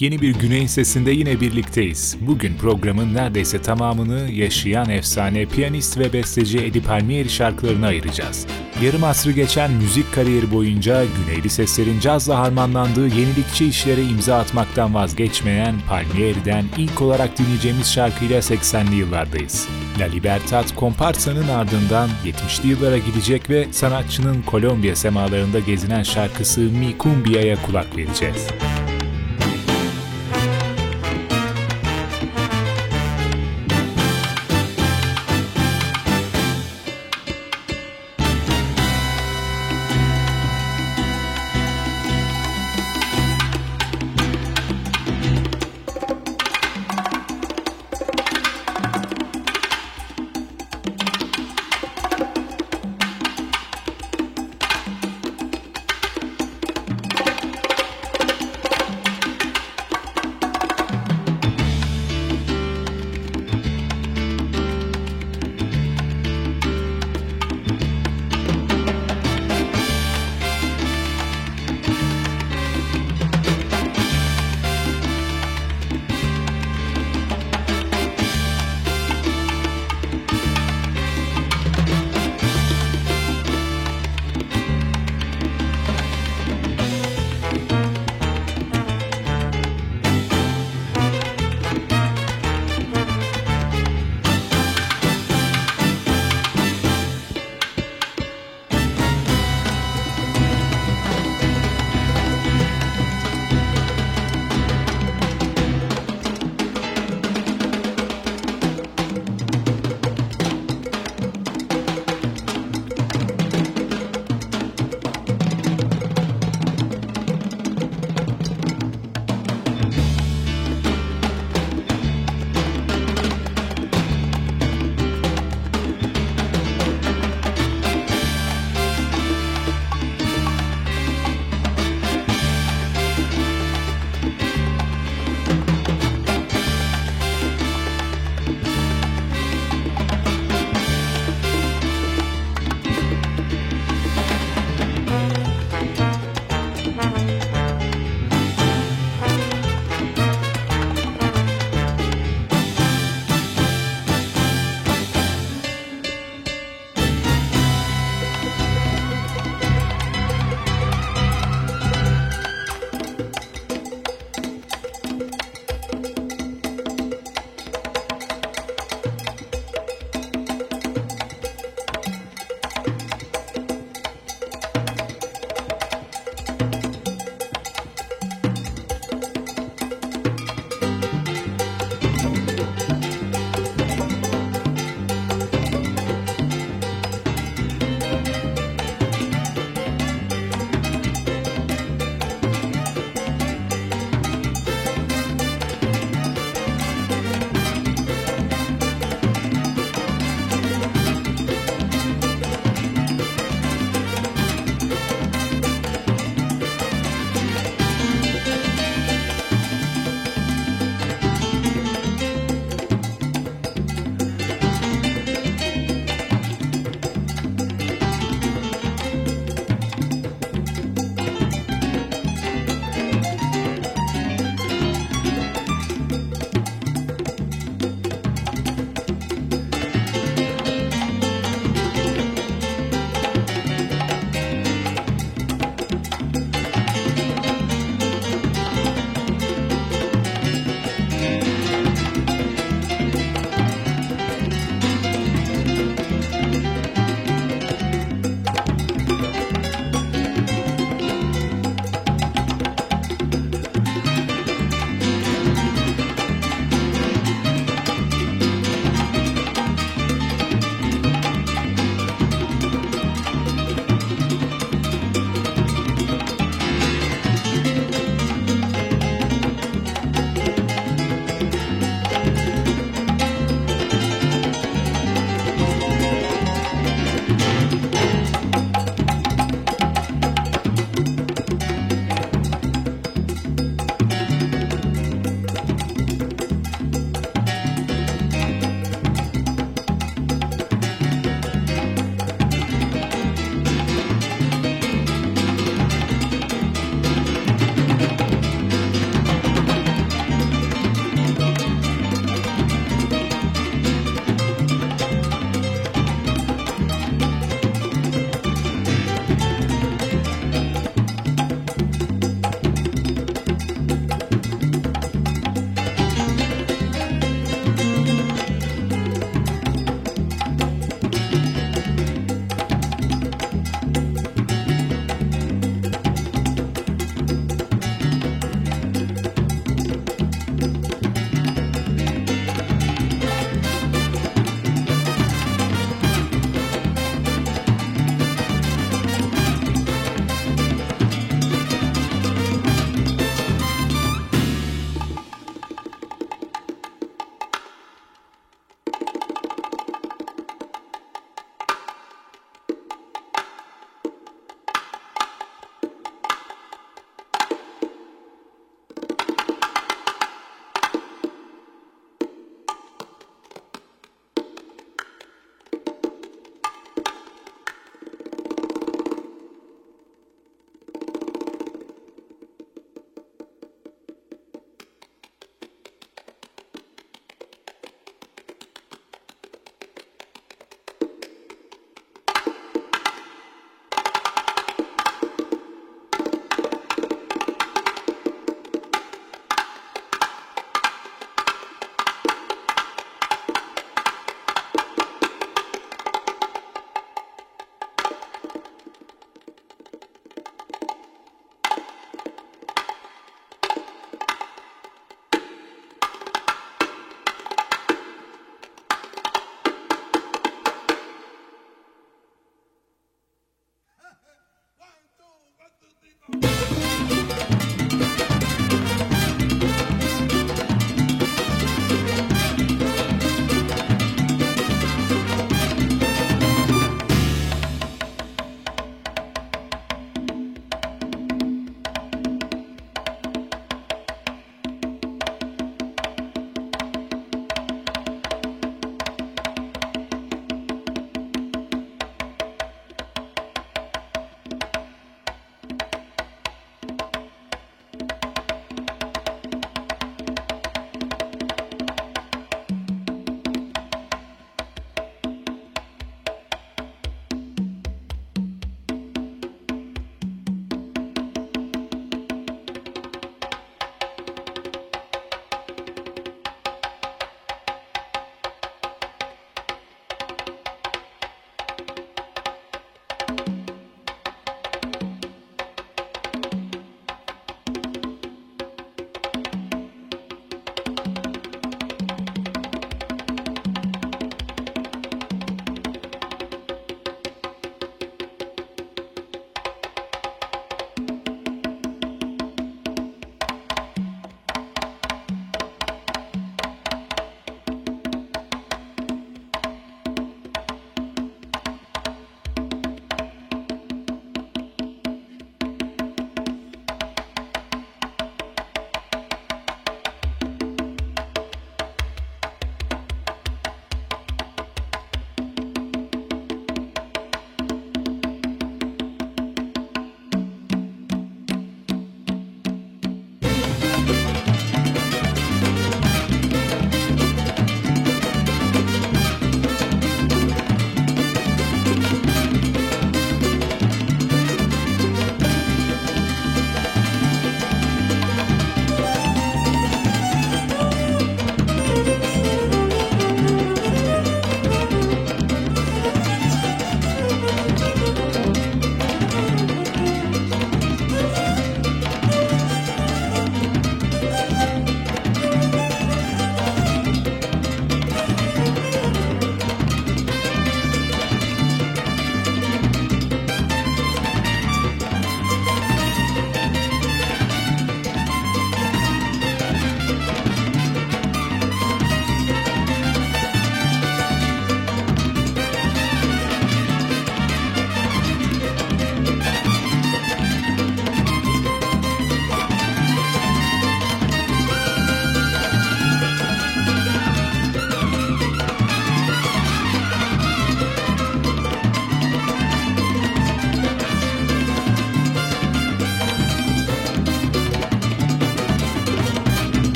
Yeni bir Güney Sesi'nde yine birlikteyiz. Bugün programın neredeyse tamamını yaşayan efsane piyanist ve besteci Eddie Palmieri şarkılarına ayıracağız. Yarım asrı geçen müzik kariyeri boyunca Güneyli seslerin cazla harmanlandığı yenilikçi işlere imza atmaktan vazgeçmeyen Palmieri'den ilk olarak dinleyeceğimiz şarkıyla 80'li yıllardayız. La Libertad Comparsa'nın ardından 70'li yıllara gidecek ve sanatçının Kolombiya semalarında gezinen şarkısı Mi Cumbia'ya kulak vereceğiz.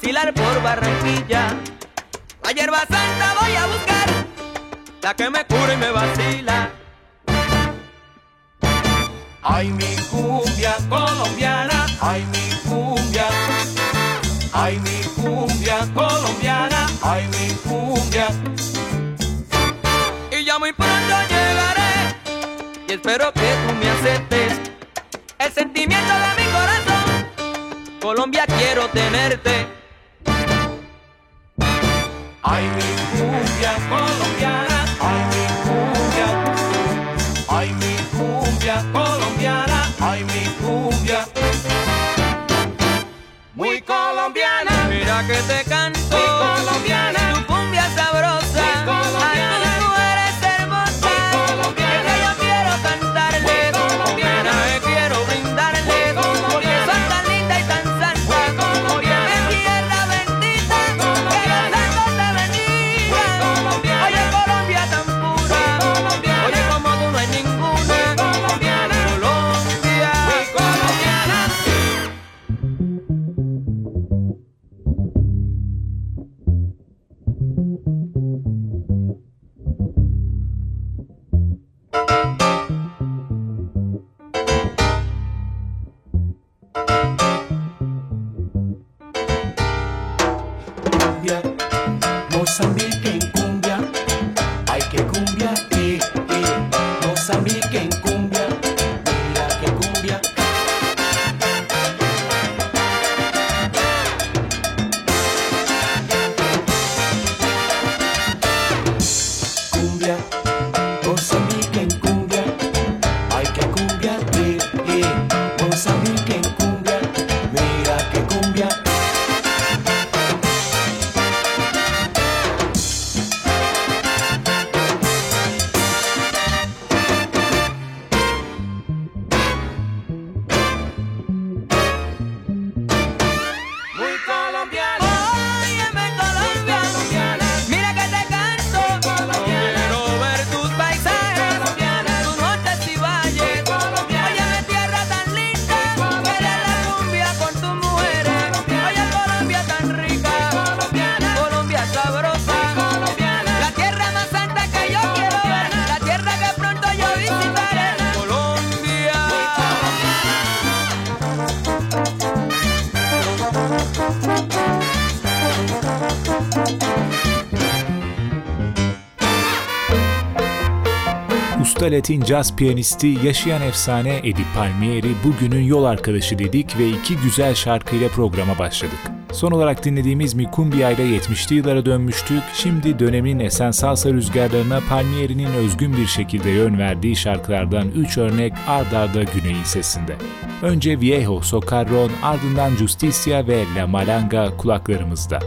Vacilar por Barranquilla. La hierba santa voy a buscar, la que me cura y me vacila. Ay mi cumbia colombiana, ay mi cumbia, ay mi cumbia colombiana, ay mi cumbia. Y ya muy pronto llegaré, y espero que tú me aceptes el sentimiento de mi corazón. Colombia quiero tenerte. Ay mi cumbia colombiana, ay mi cumbia, ay mi cumbia colombiana, ay mi cumbia. Muy colombiana, Mira que te canto. Latin caz piyanisti, yaşayan efsane Eddie Palmieri bugünün yol arkadaşı dedik ve iki güzel şarkıyla programa başladık. Son olarak dinlediğimiz Mi Cumbia ile 70'li yıllara dönmüştük. Şimdi dönemin esen salsa rüzgarlarına Palmieri'nin özgün bir şekilde yön verdiği şarkılardan 3 örnek ard arda Güney'in sesinde. Önce Viejo Socarron, ardından Justicia ve La Malanga kulaklarımızda.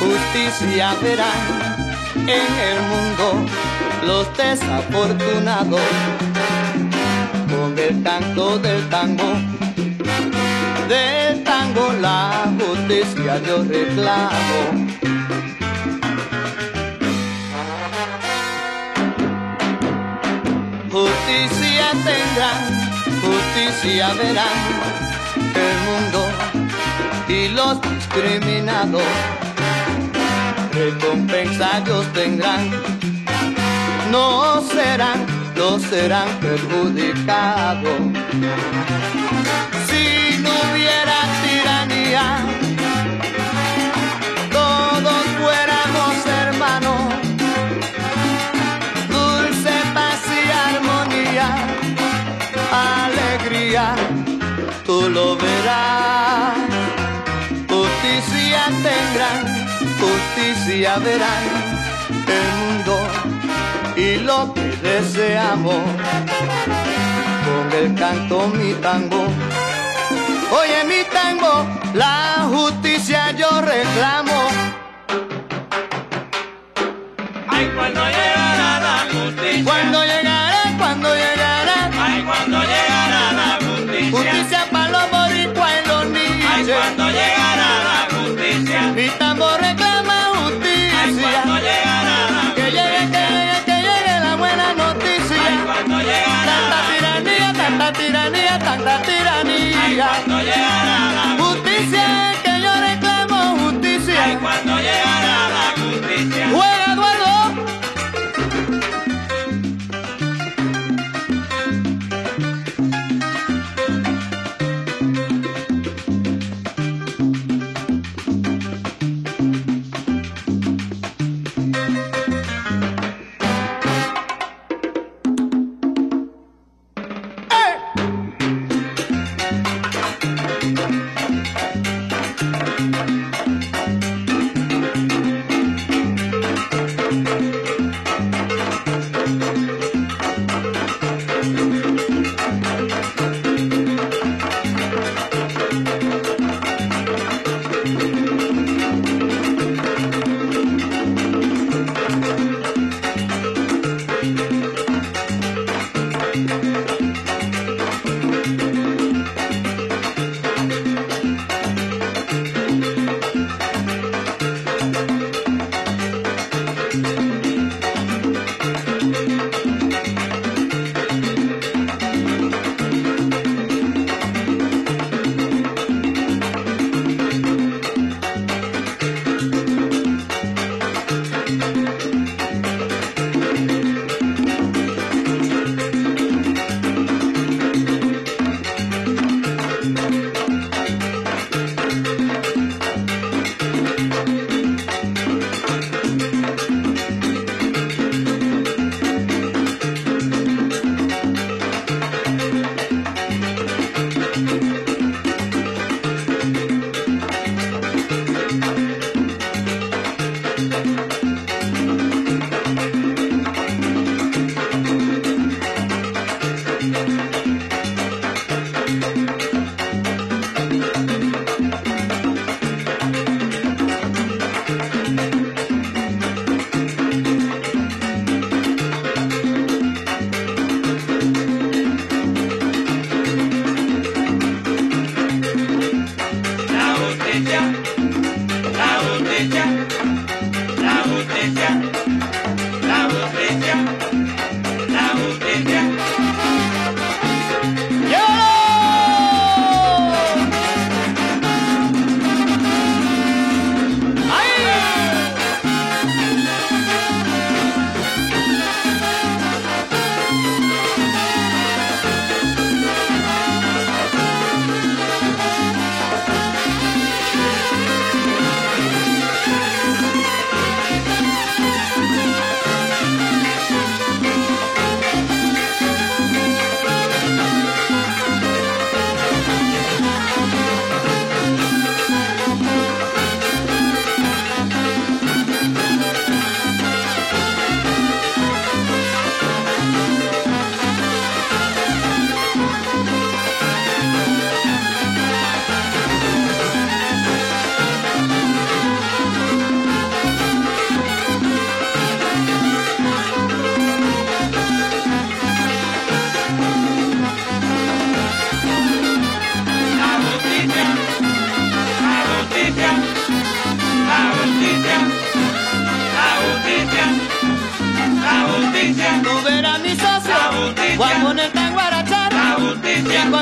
Justicia verán en el mundo los desafortunados con el canto del tango. Del tango la justicia yo reclamo. Justicia tendrán, justicia verán el mundo y los discriminados. Recompensa ellos tendrán, no serán, no serán perjudicados. Justicia verán el mundo y lo que deseamos. Con el canto mi tango, oye mi tango, la justicia yo reclamo. Ay, cuando llegará la justicia. Cuando llegará,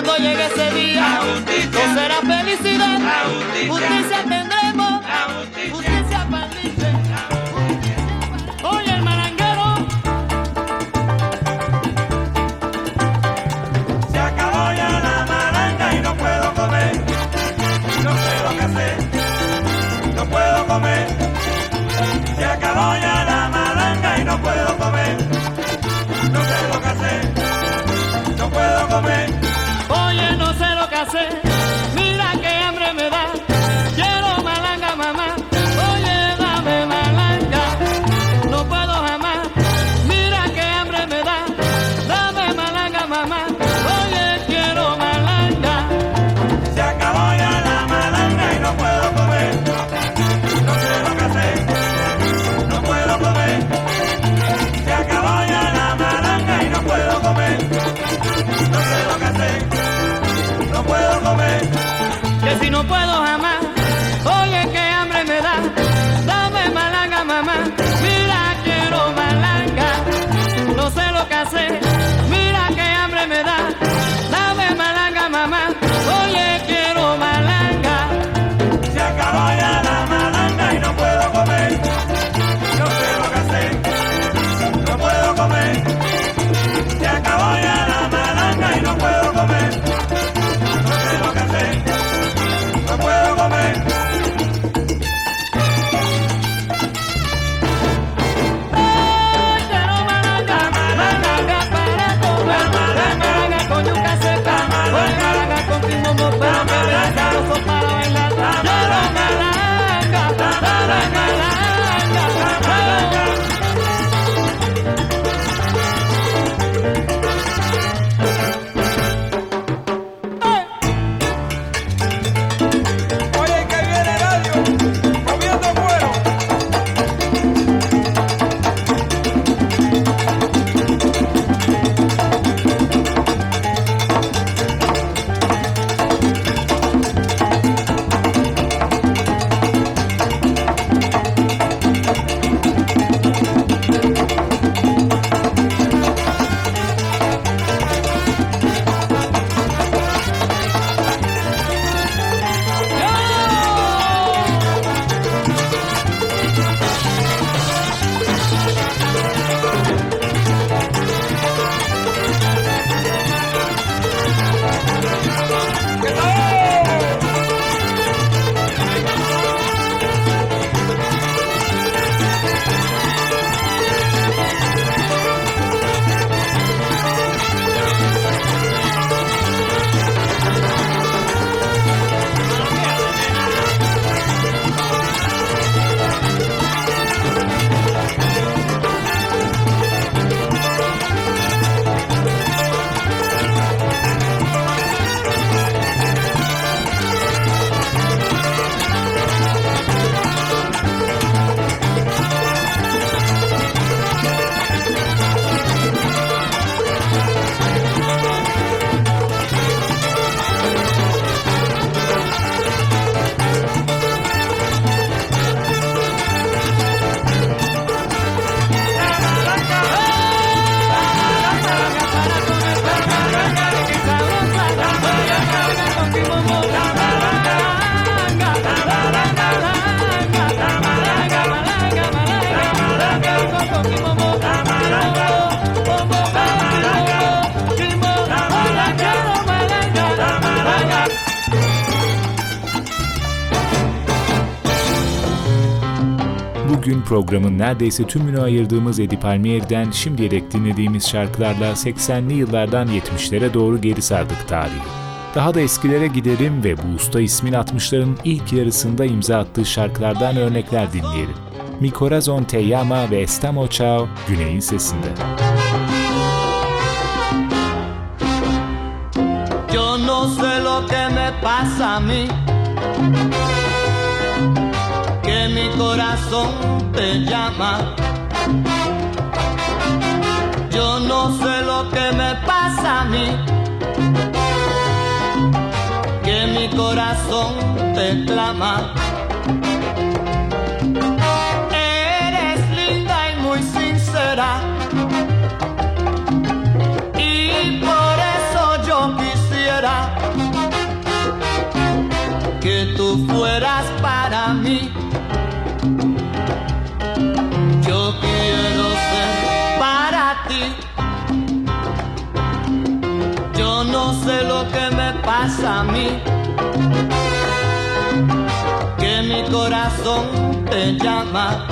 cuando llegue ese día, no será felicidad. Justicia. Justicia si no puedo jamás. Oye, qué hambre me da. Dame malanga, mamá. Mira, quiero malanga. No sé lo que hacer. Mira qué hambre me da. Dame malanga, mamá. Oye, quiero malanga. Se acabó ya la malanga y no puedo comer. Programın neredeyse tümünü ayırdığımız Edi Palmier'den şimdiye dek dinlediğimiz şarkılarla 80'li yıllardan 70'lere doğru geri sardık tarihi. Daha da eskilere giderim ve bu usta ismin 60'ların ilk yarısında imza attığı şarkılardan örnekler dinleyelim. Mi Corazon Te ve Estamo Chao Güney'in sesinde. Yo no sé lo que me pasa a mí, corazón te llama. Yo no sé lo que me pasa a mí, que mi corazón te clama. a mí que mi corazón te llama.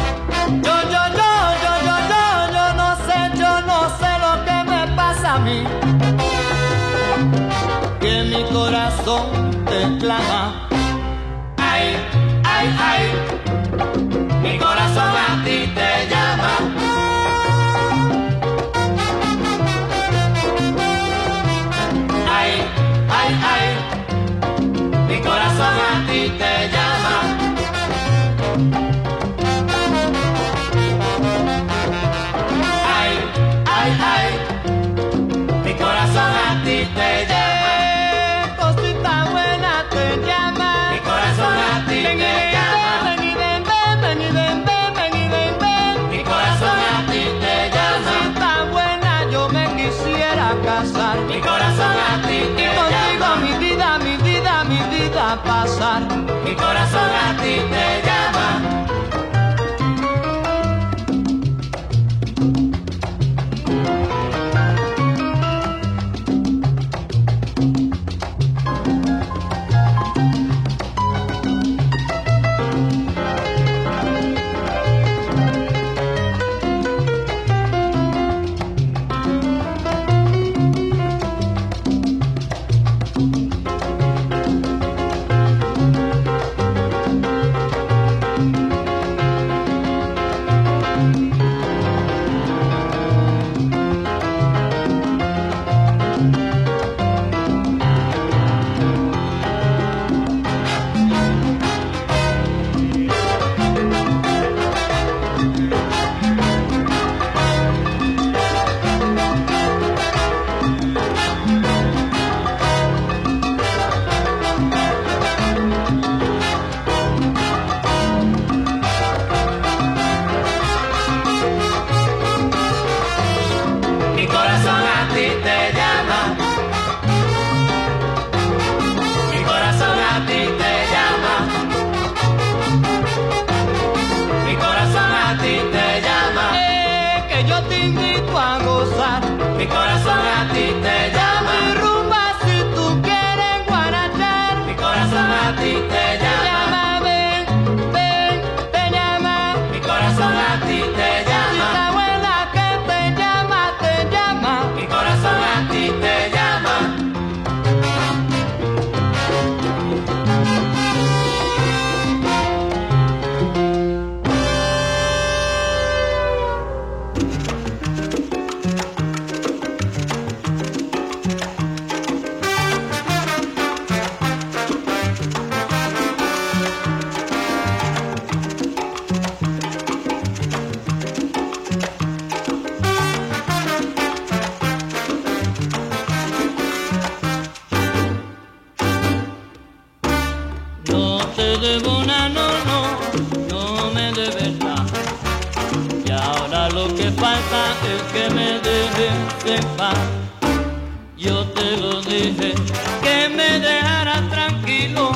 que me dejara tranquilo,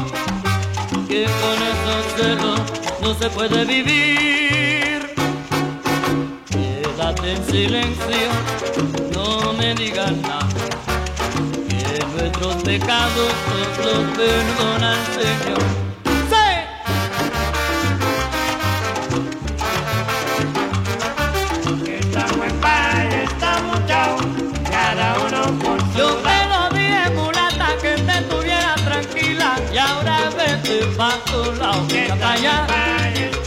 que con esos celos no se puede vivir. Quédate en silencio, no me digas nada, que nuestros pecados todos los perdona el Señor. Батулов, это я.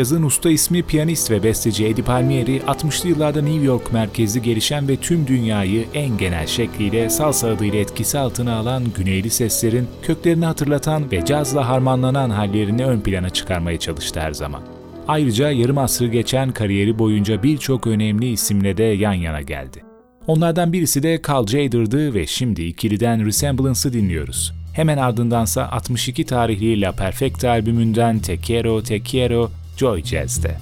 Cazın usta ismi piyanist ve besteci Eddie Palmieri, 60'lı yıllarda New York merkezli gelişen ve tüm dünyayı en genel şekliyle salsa adıyla etkisi altına alan güneyli seslerin köklerini hatırlatan ve cazla harmanlanan hallerini ön plana çıkarmaya çalıştı her zaman. Ayrıca yarım asrı geçen kariyeri boyunca birçok önemli isimle de yan yana geldi. Onlardan birisi de Carl Jader'dı ve şimdi ikiliden Resemblance'ı dinliyoruz. Hemen ardındansa 62 tarihli La Perfecta albümünden Te Quiero Te Quiero جای جزده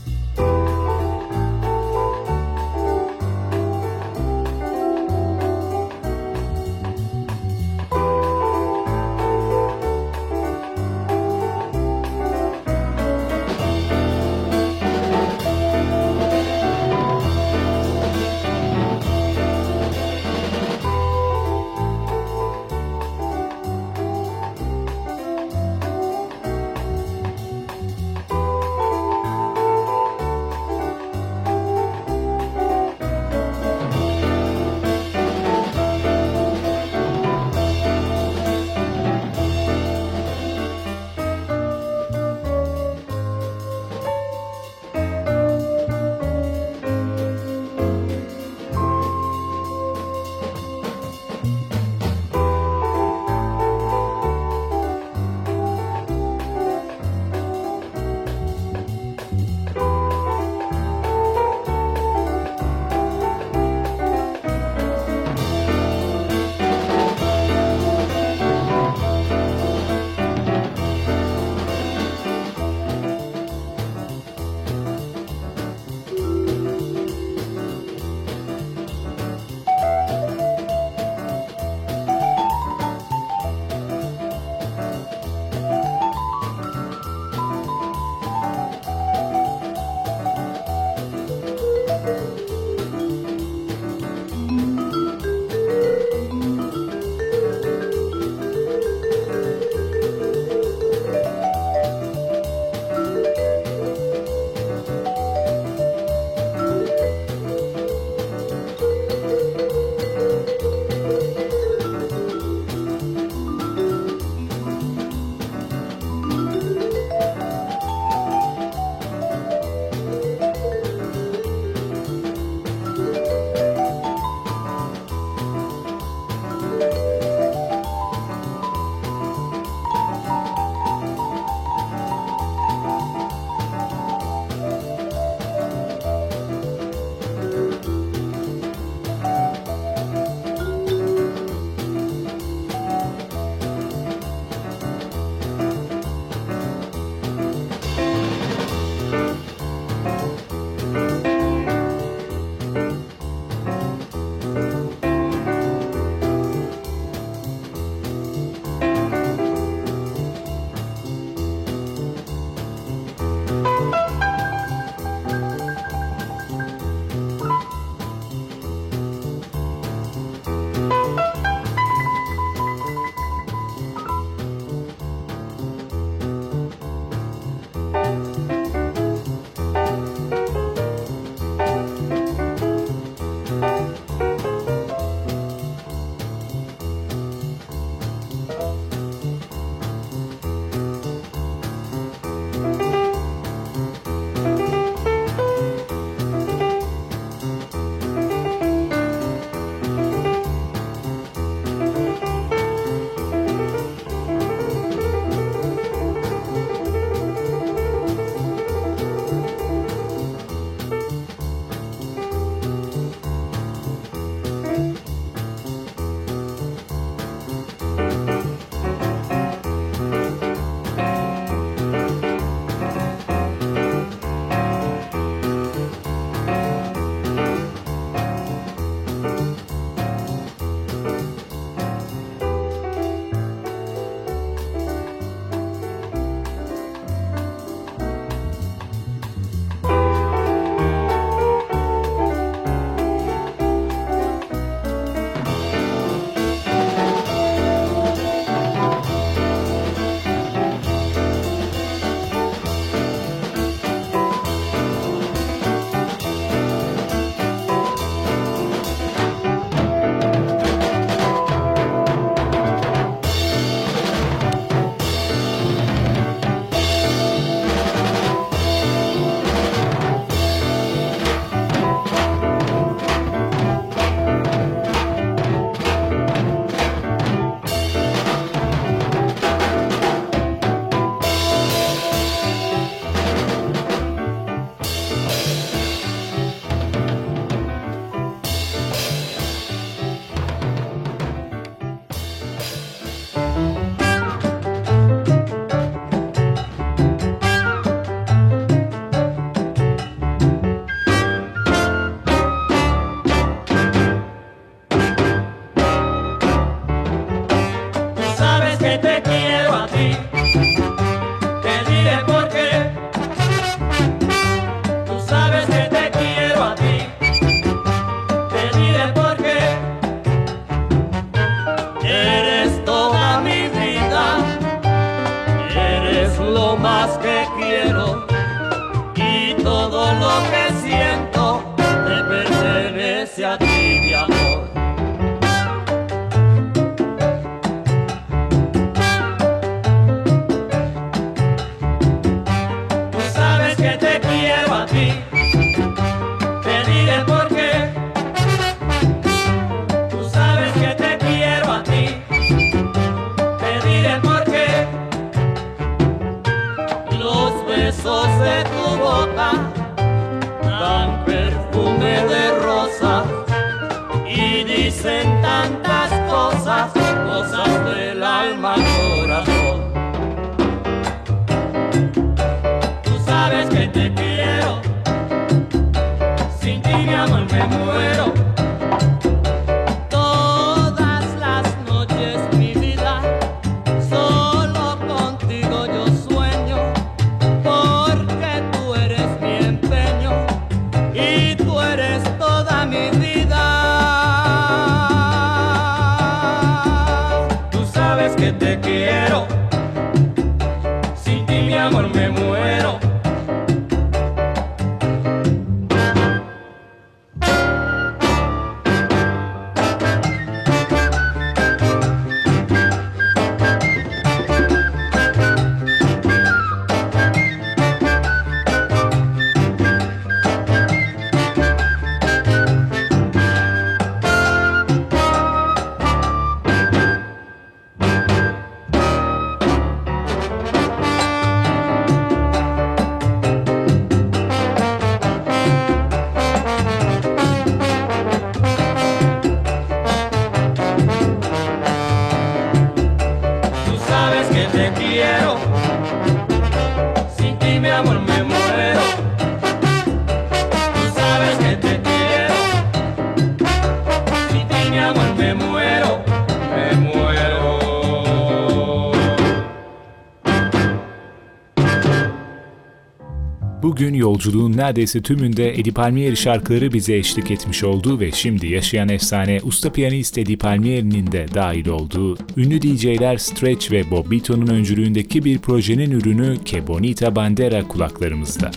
Bugün yolculuğun neredeyse tümünde Eddie Palmieri şarkıları bize eşlik etmiş oldu ve şimdi yaşayan efsane usta piyanist Eddie Palmieri'nin de dahil olduğu ünlü DJ'ler Stretch ve Bob Bito'nun öncülüğündeki bir projenin ürünü Kebonita Bandera kulaklarımızda.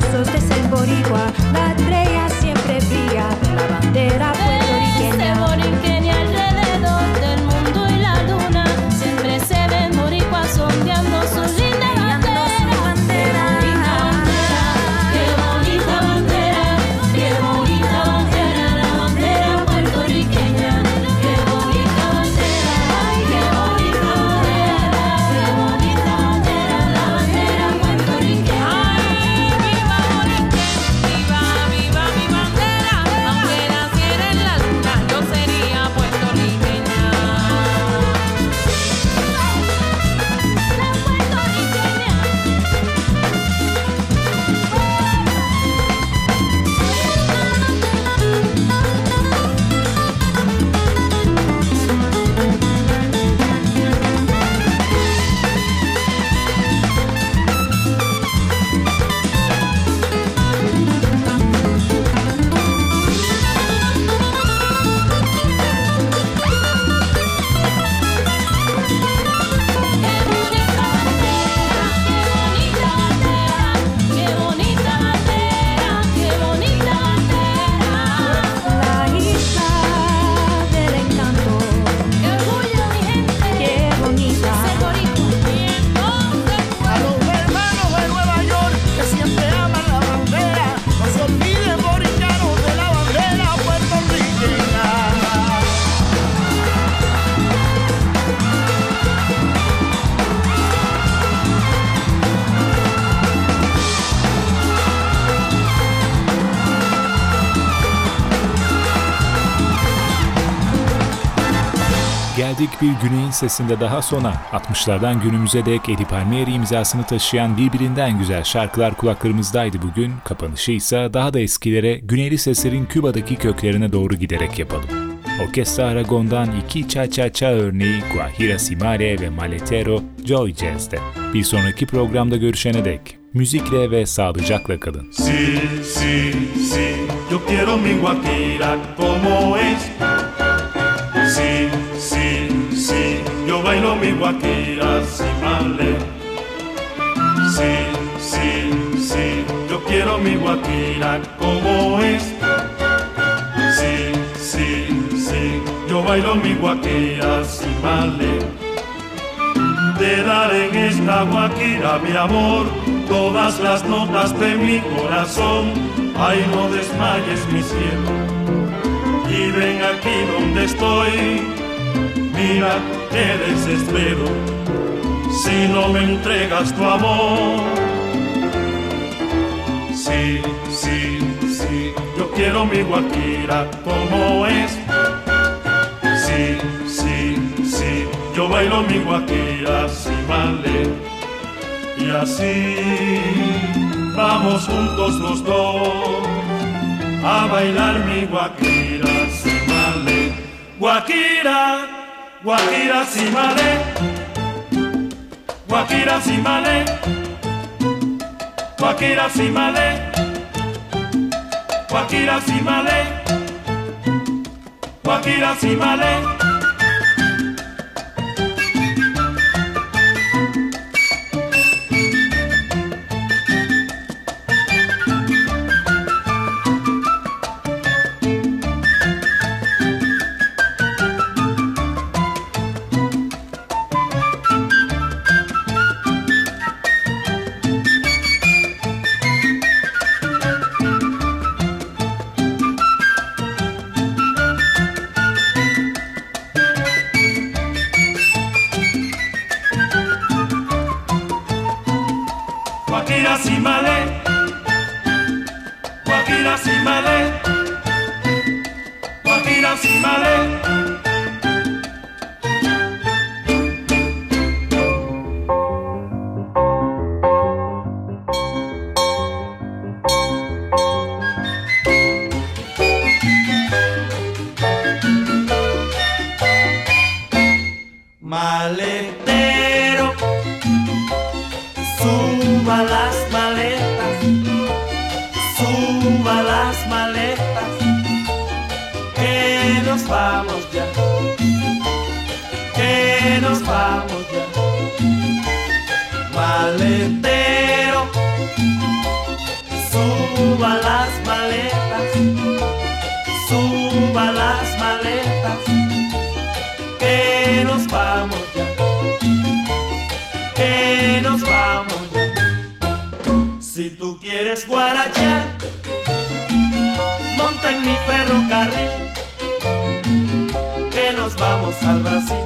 so verdik bir güneyin sesinde daha sona. 60'lardan günümüze dek Eddie Palmieri imzasını taşıyan birbirinden güzel şarkılar kulaklarımızdaydı bugün. Kapanışı ise daha da eskilere güneyli seslerin Küba'daki köklerine doğru giderek yapalım. Orkestra Aragon'dan iki cha-cha-cha örneği Guajira Simare ve Maletero Joy Jazz'de. Bir sonraki programda görüşene dek müzikle ve sağlıcakla kalın. Sí, sí, sí, yo quiero mi guajira como es. Bailo mi guajira sin male. Sí, sí, sí, yo quiero mi guajira como es. Sí, sí, sí, yo bailo mi guajira sin male. De dar en esta guajira, mi amor, todas las notas de mi corazón. Ay, no desmayes, mi cielo. Y ven aquí donde estoy. Mira qué desespero si no me entregas tu amor. Sí, sí, sí, yo quiero mi guajira como es. Sí, sí, sí, yo bailo mi guajira sin vale. Y así vamos juntos los dos a bailar mi guajira sin vale. Guajira, guajira sin vale. Guajira sin vale. Guajira sin vale. Guajira sin vale. Guajira sin ferrocarril, que nos vamos al Brasil.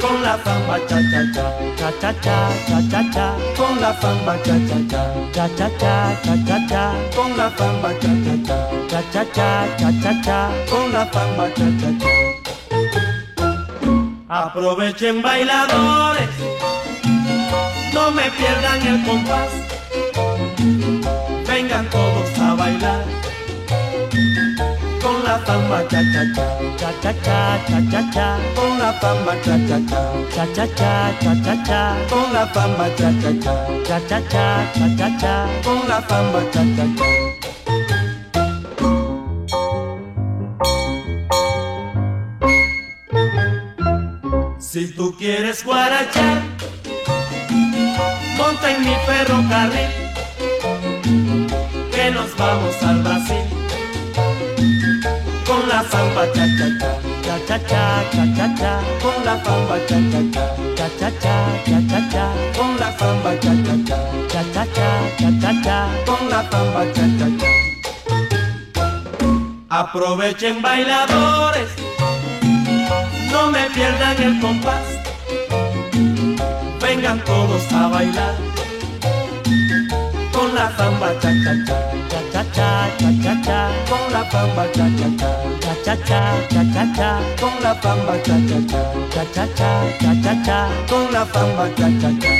Con la famba cha cha cha, cha cha cha, cha cha cha, con la famba cha cha cha, cha cha cha, cha cha cha, con la famba cha cha cha, cha cha cha, cha cha cha, con la famba cha cha cha. Aprovechen bailadores, no me pierdan el compás. Vengan todos a bailar la famba cha cha cha, cha cha cha, cha cha cha, con la famba cha cha cha, cha cha cha, cha cha cha, con la famba cha cha cha, cha cha cha, cha cha cha, con la famba cha cha cha. Si tú quieres guarachar, monta en mi ferrocarril, que nos vamos al samba cha cha cha, cha cha cha, cha cha cha, con la samba cha cha cha, cha cha cha, cha cha cha, con la samba cha cha cha, cha cha cha, cha cha con la samba cha cha cha. Aprovechen bailadores, no me pierdan el compás. Vengan todos a bailar con la cha cha, cha cha cha cha cha. Cha cha con la bamba cha cha. Cha cha cha cha. Cha cha cha con la bamba cha cha. Cha cha cha cha. Cha cha con la bamba cha cha cha